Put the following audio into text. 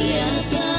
Yeah.